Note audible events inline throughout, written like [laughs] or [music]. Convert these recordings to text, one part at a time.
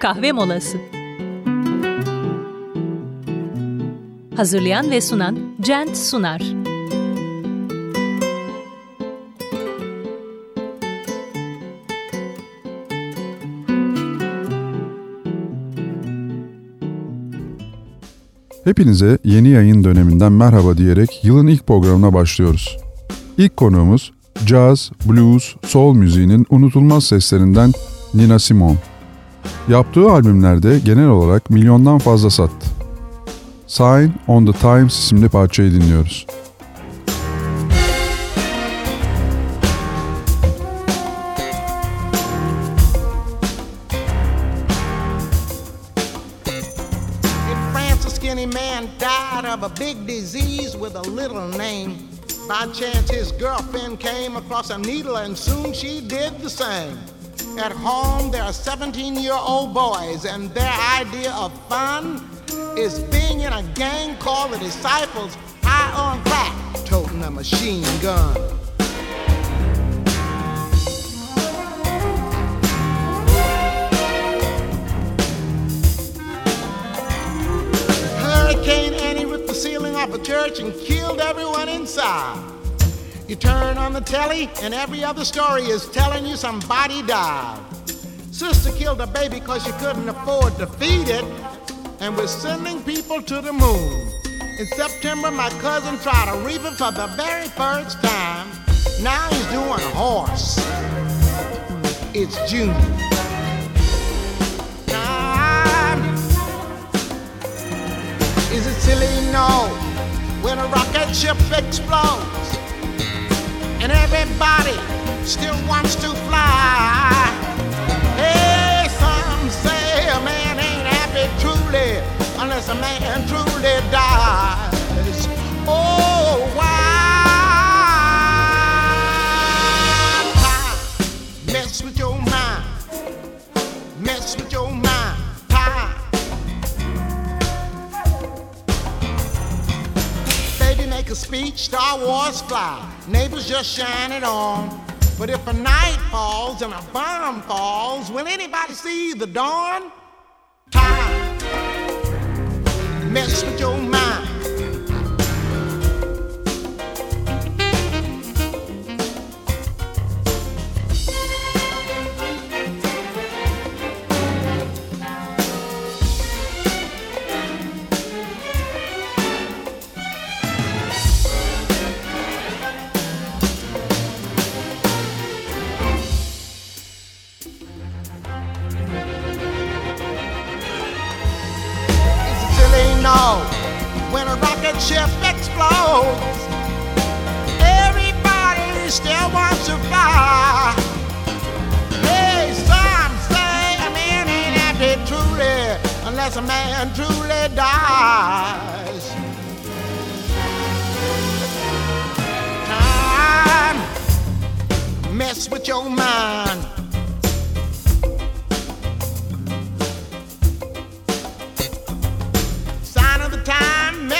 kahve molası. Hazırlayan ve sunan Cent Sunar. Hepinize yeni yayın döneminden merhaba diyerek yılın ilk programına başlıyoruz. İlk konuğumuz jazz, blues, soul müziğinin unutulmaz seslerinden Nina Simone. Yaptığı albümlerde genel olarak milyondan fazla sattı. Sign on the Times isimli parçayı dinliyoruz. a big disease with a little name. By chance, his girlfriend came across a needle and soon she did the same. At home, there are 17 year old boys, and their idea of fun is being in a gang called the Disciples, high on crack, toting a machine gun. Hurricane Annie ripped the ceiling off a church and killed everyone inside. You turn on the telly, and every other story is telling you somebody died. Sister killed a baby because she couldn't afford to feed it, and we're sending people to the moon. In September, my cousin tried a reefer for the very first time. Now he's doing a horse. It's June. Is it silly? No. When a rocket ship explodes and everybody still wants to fly. Hey, some say a man ain't happy truly unless a man truly dies. Oh, why mess with your mind? Mess with your mind. Time. Baby, make a speech. Star Wars fly neighbors just shine it on. But if a night falls and a bomb falls, will anybody see the dawn? Time. Mess with your mind.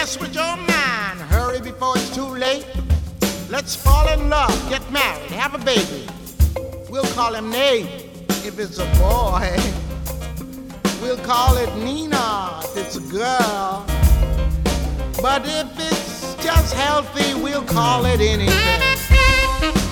Mess with your mind. Hurry before it's too late. Let's fall in love, get married, have a baby. We'll call him Nate if it's a boy. [laughs] We'll call it Nina if it's a girl. But if it's just healthy, we'll call it anything.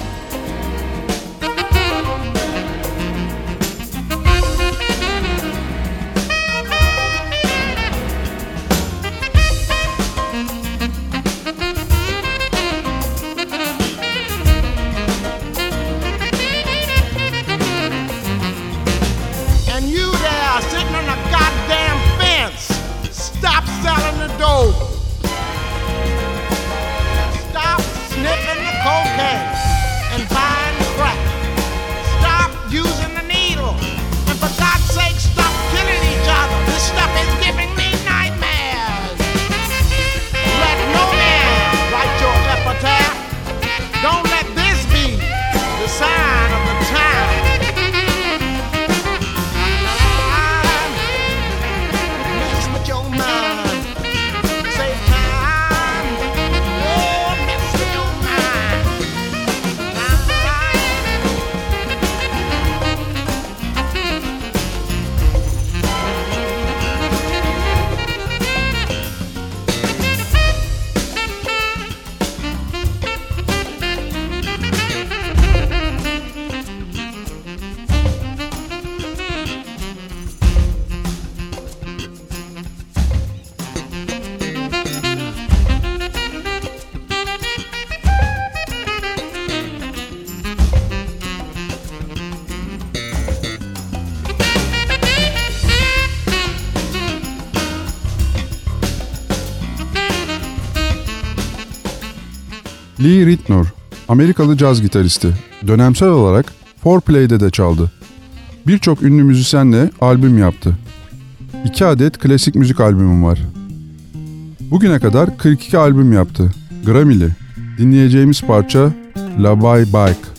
Lee Ritenour, Amerikalı caz gitaristi. Dönemsel olarak 4Play'de de çaldı. Birçok ünlü müzisyenle albüm yaptı. 2 adet klasik müzik albümüm var. Bugüne kadar 42 albüm yaptı. Grammy'li. Dinleyeceğimiz parça La Bye Bike.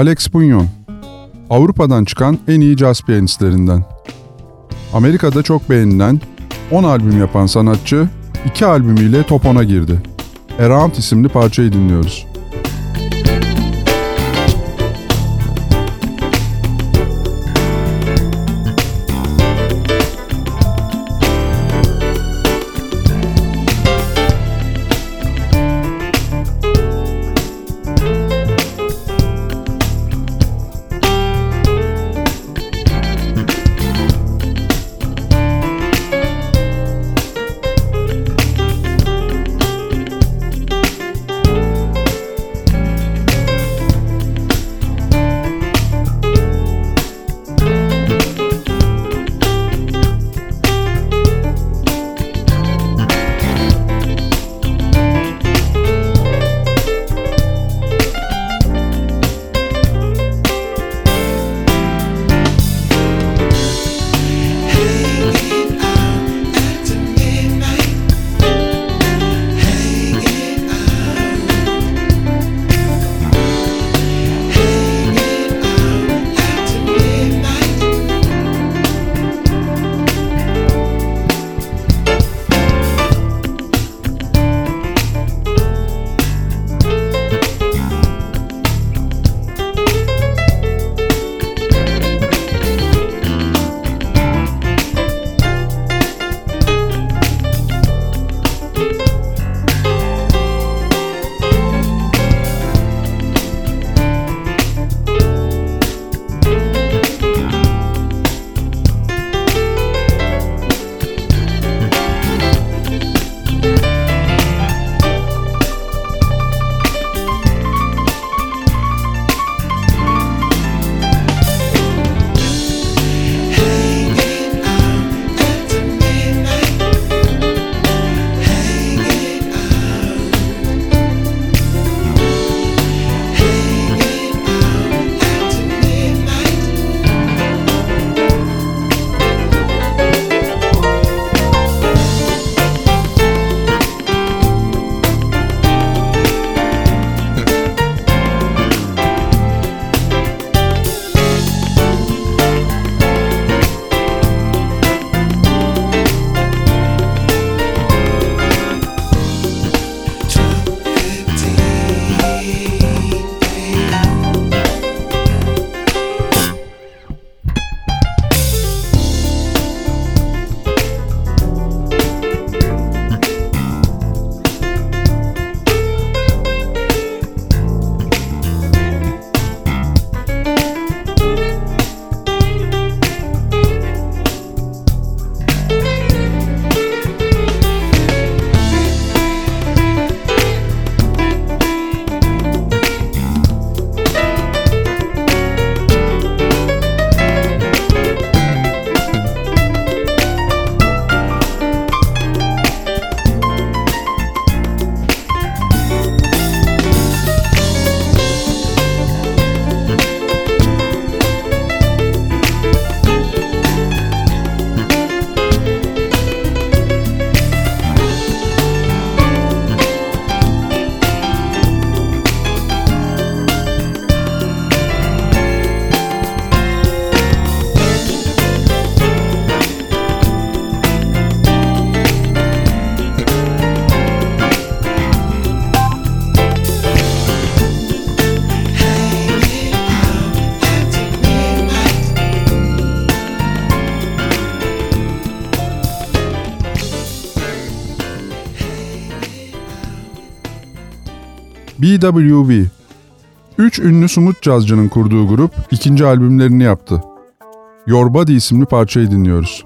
Alex Bunyon, Avrupa'dan çıkan en iyi caz piyanistlerinden. Amerika'da çok beğenilen 10 albüm yapan sanatçı 2 albümüyle top 10'a girdi. Around isimli parçayı dinliyoruz. BWV. Üç ünlü sumut cazcının kurduğu grup ikinci albümlerini yaptı. Your Body isimli parçayı dinliyoruz.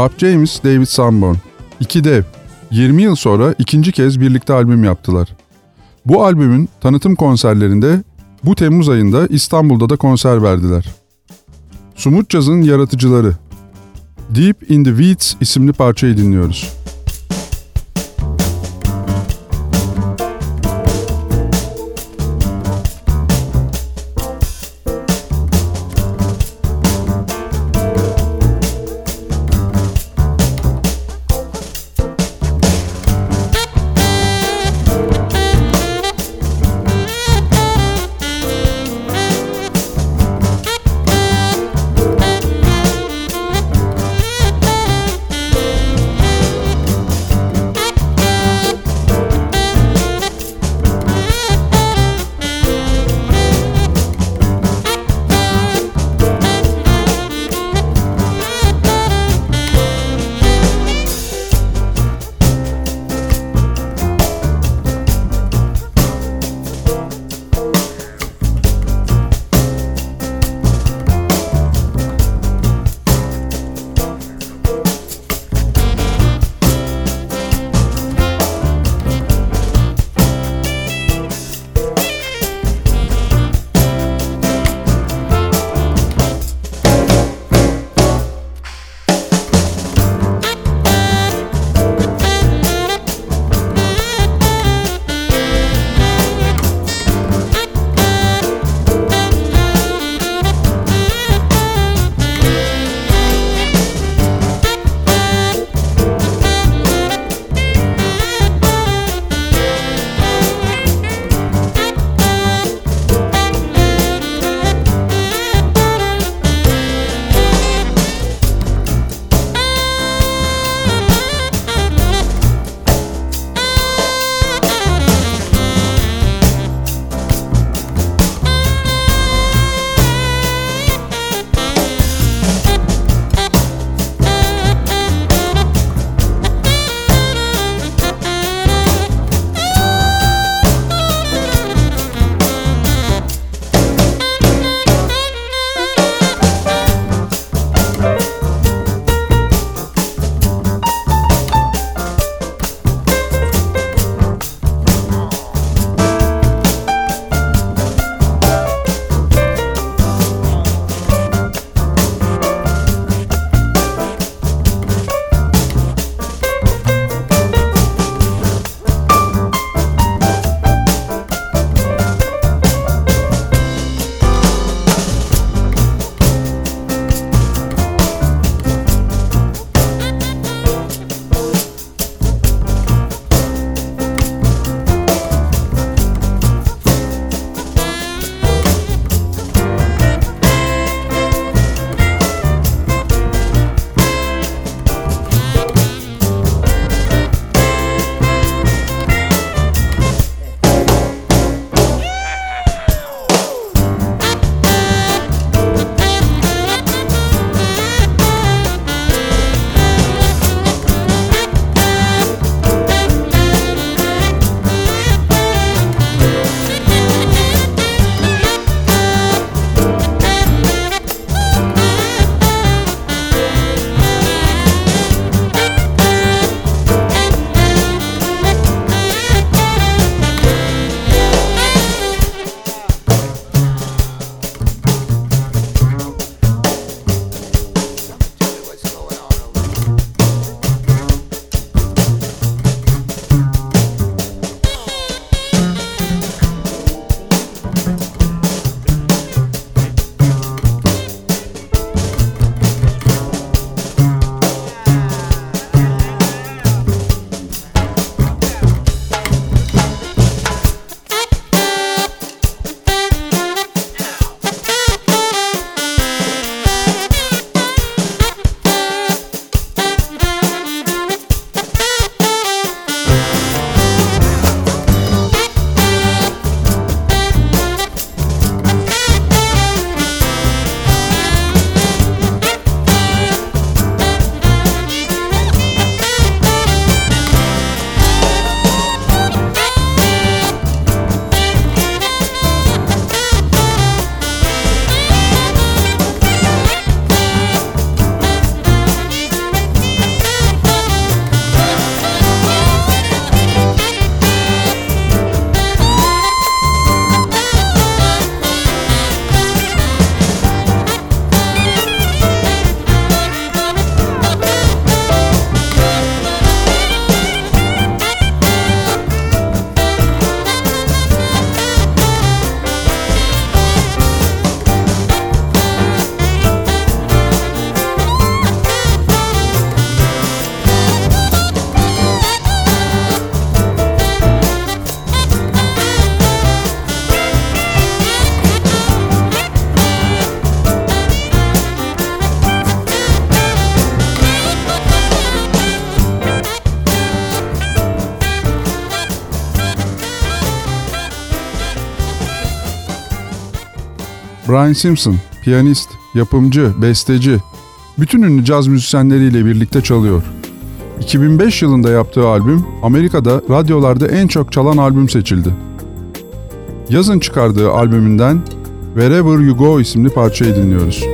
Bob James, David Sanborn. İki dev. 20 yıl sonra ikinci kez birlikte albüm yaptılar. Bu albümün tanıtım konserlerinde bu Temmuz ayında İstanbul'da da konser verdiler. Sumut Caz'ın yaratıcıları. Deep in the Weeds isimli parçayı dinliyoruz. Brian Simpson, piyanist, yapımcı, besteci, bütün ünlü caz müzisyenleriyle birlikte çalıyor. 2005 yılında yaptığı albüm Amerika'da radyolarda en çok çalan albüm seçildi. Yazın çıkardığı albümünden Wherever You Go isimli parçayı dinliyoruz.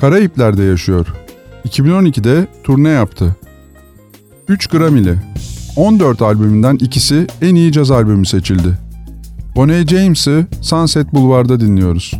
Karayipler'de yaşıyor. 2012'de turne yaptı. 3 Grammy'li. 14 albümünden ikisi en iyi caz albümü seçildi. Bonnie James'i Sunset Boulevard'da dinliyoruz.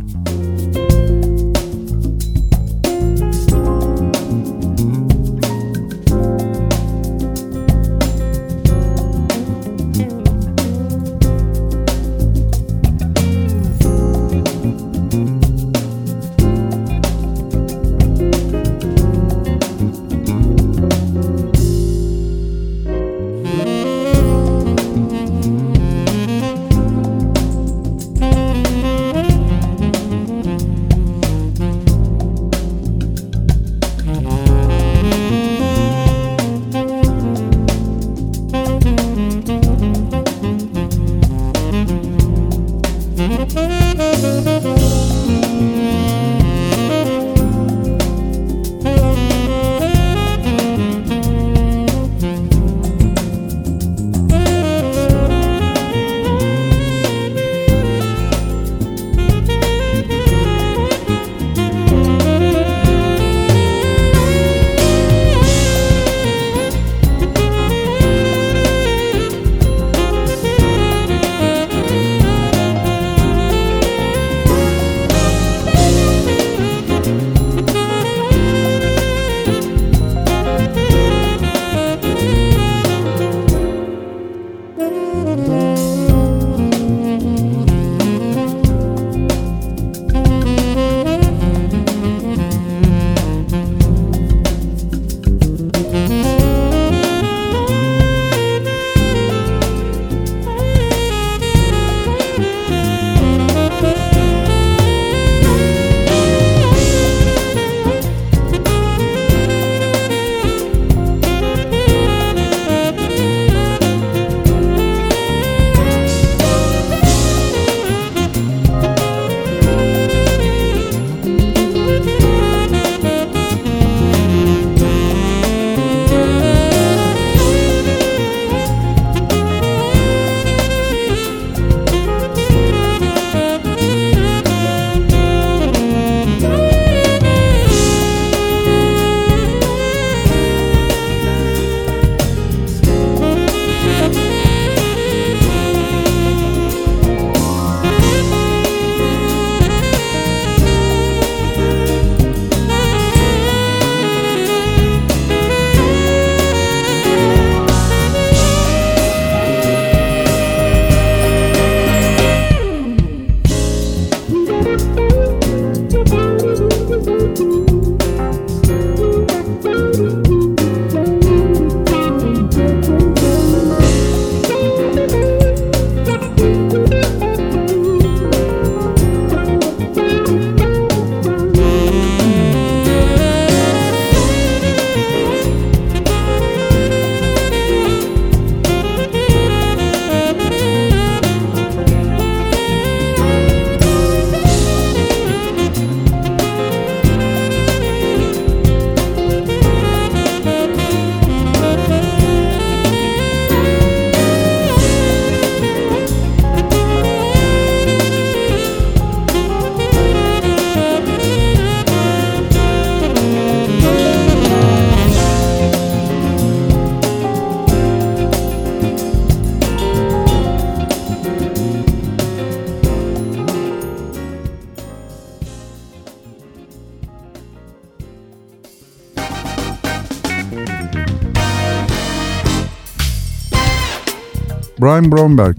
Brian Bromberg.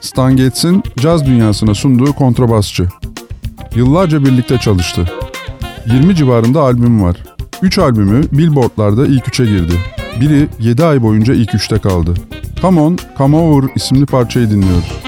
Stan Getz'in caz dünyasına sunduğu kontrabasçı. Yıllarca birlikte çalıştı. 20 civarında albüm var. 3 albümü Billboard'larda ilk 3'e girdi. Biri 7 ay boyunca ilk 3'te kaldı. Come On, Come Over isimli parçayı dinliyoruz.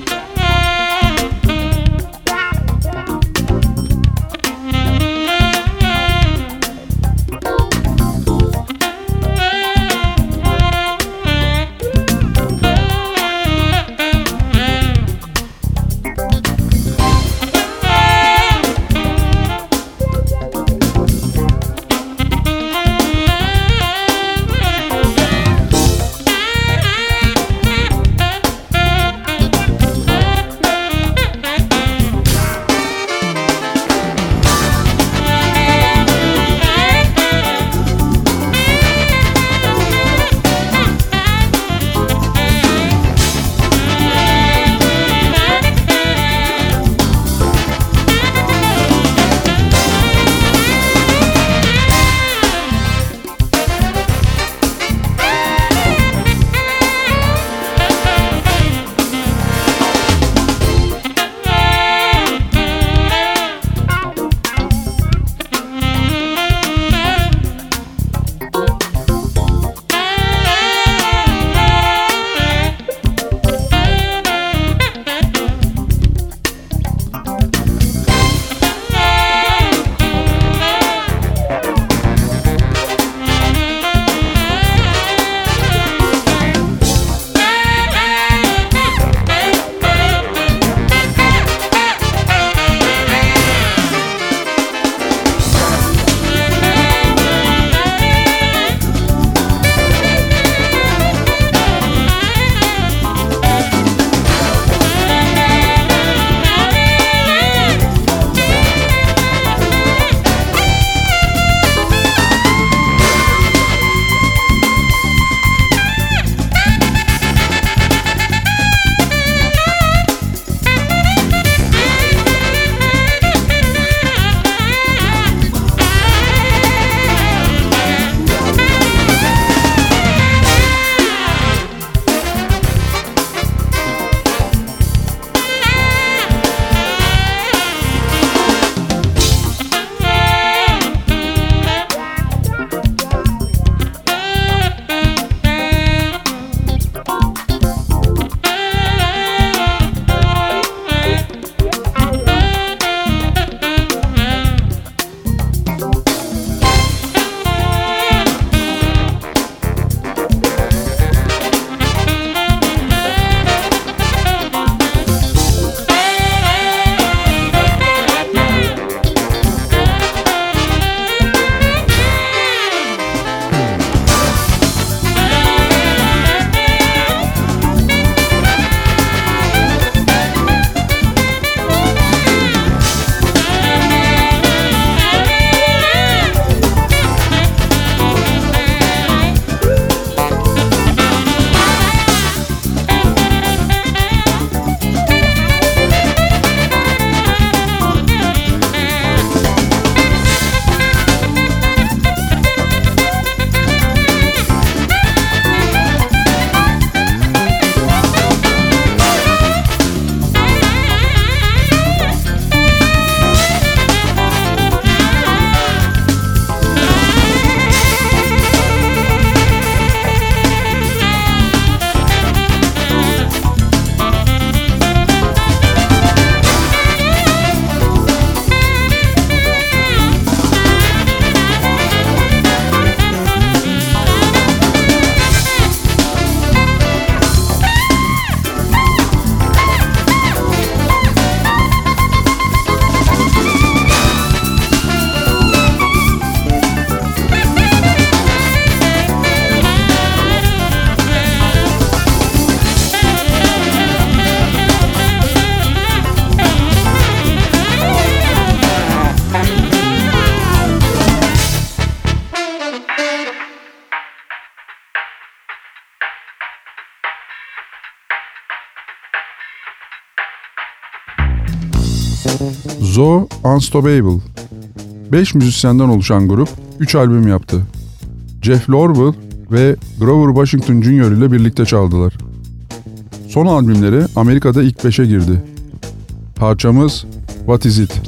Zo Unstoppable. 5 müzisyenden oluşan grup 3 albüm yaptı. Jeff Lorber ve Grover Washington Jr. ile birlikte çaldılar. Son albümleri Amerika'da ilk beşe girdi. Parçamız What Is It?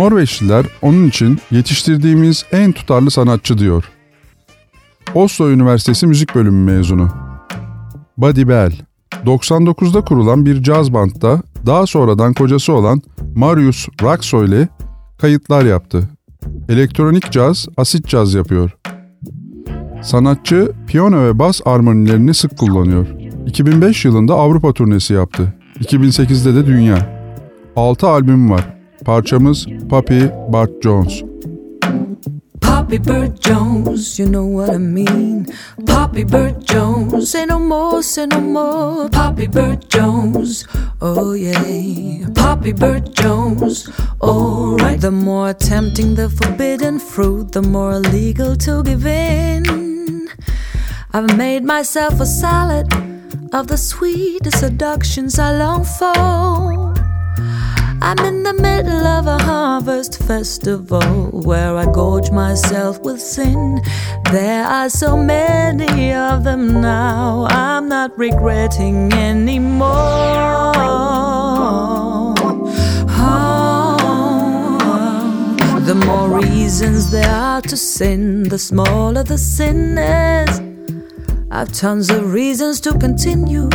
Norveçliler onun için yetiştirdiğimiz en tutarlı sanatçı diyor. Oslo Üniversitesi Müzik Bölümü mezunu. Buddy Bell, 99'da kurulan bir caz bandta daha sonradan kocası olan Marius Raxo ile kayıtlar yaptı. Elektronik caz, asit caz yapıyor. Sanatçı piyano ve bas armonilerini sık kullanıyor. 2005 yılında Avrupa turnesi yaptı. 2008'de de dünya. 6 albüm var. Parçamız Poppy Bird Jones. Poppy Bird Jones, you know what I mean. Poppy Bird Jones, say no more, say no more. Poppy Bird Jones, oh yeah. Poppy Bird Jones, alright. The more tempting the forbidden fruit, the more illegal to give in. I've made myself a salad of the sweetest seductions I long for. I'm in the middle of a harvest festival where I gorge myself with sin. There are so many of them now, I'm not regretting anymore. Oh, the more reasons there are to sin, the smaller the sin is. I've tons of reasons to continue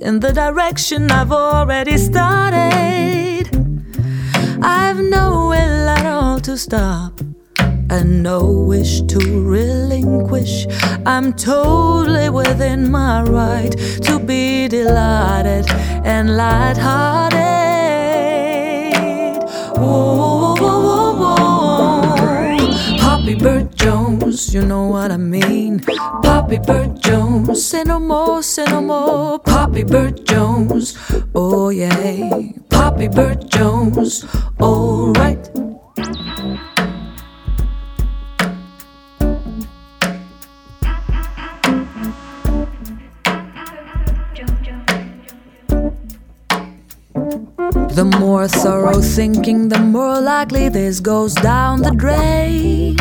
in the direction I've already started. I've no will at all to stop and no wish to relinquish. I'm totally within my right to be delighted and lighthearted. Whoa. Poppy Bird Jones, you know what I mean. Poppy Bird Jones, say no more, say no more. Poppy Bird Jones, oh yeah. Poppy Bird Jones, alright. The more thorough thinking, the more likely this goes down the drain.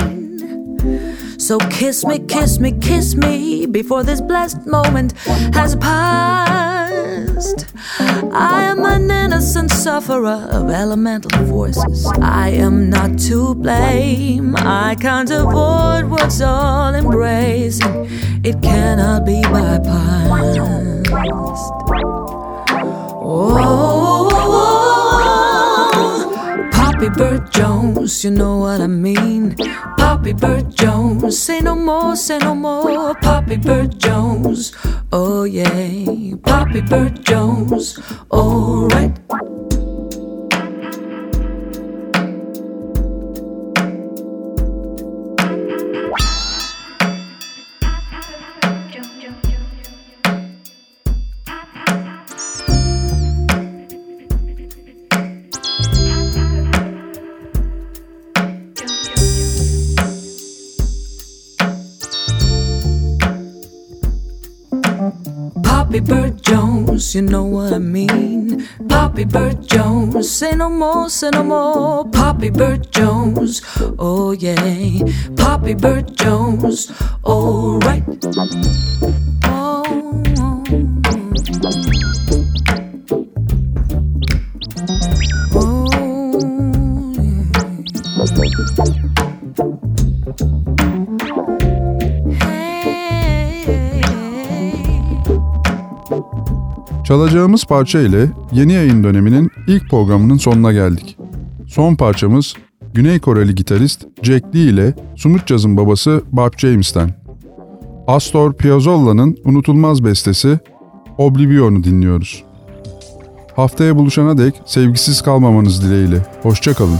So kiss me, kiss me, kiss me before this blessed moment has passed. I am an innocent sufferer of elemental forces. I am not to blame. I can't avoid what's all embracing. It cannot be bypassed. Oh, Poppy Bird Jones, you know what I mean. Poppy Bird Jones, say no more, say no more. Poppy Bird Jones, oh yeah. Poppy Bird Jones, alright. Poppy Bird Jones, say no more, say no more. Poppy Bird Jones, oh yeah. Poppy Bird Jones, alright. Oh, oh, oh Hey. Çalacağımız parça ile yeni yayın döneminin ilk programının sonuna geldik. Son parçamız Güney Koreli gitarist Jack Lee ile Sumut Caz'ın babası Bob James'ten. Astor Piazzolla'nın unutulmaz bestesi Oblivion'u dinliyoruz. Haftaya buluşana dek sevgisiz kalmamanız dileğiyle. Hoşçakalın.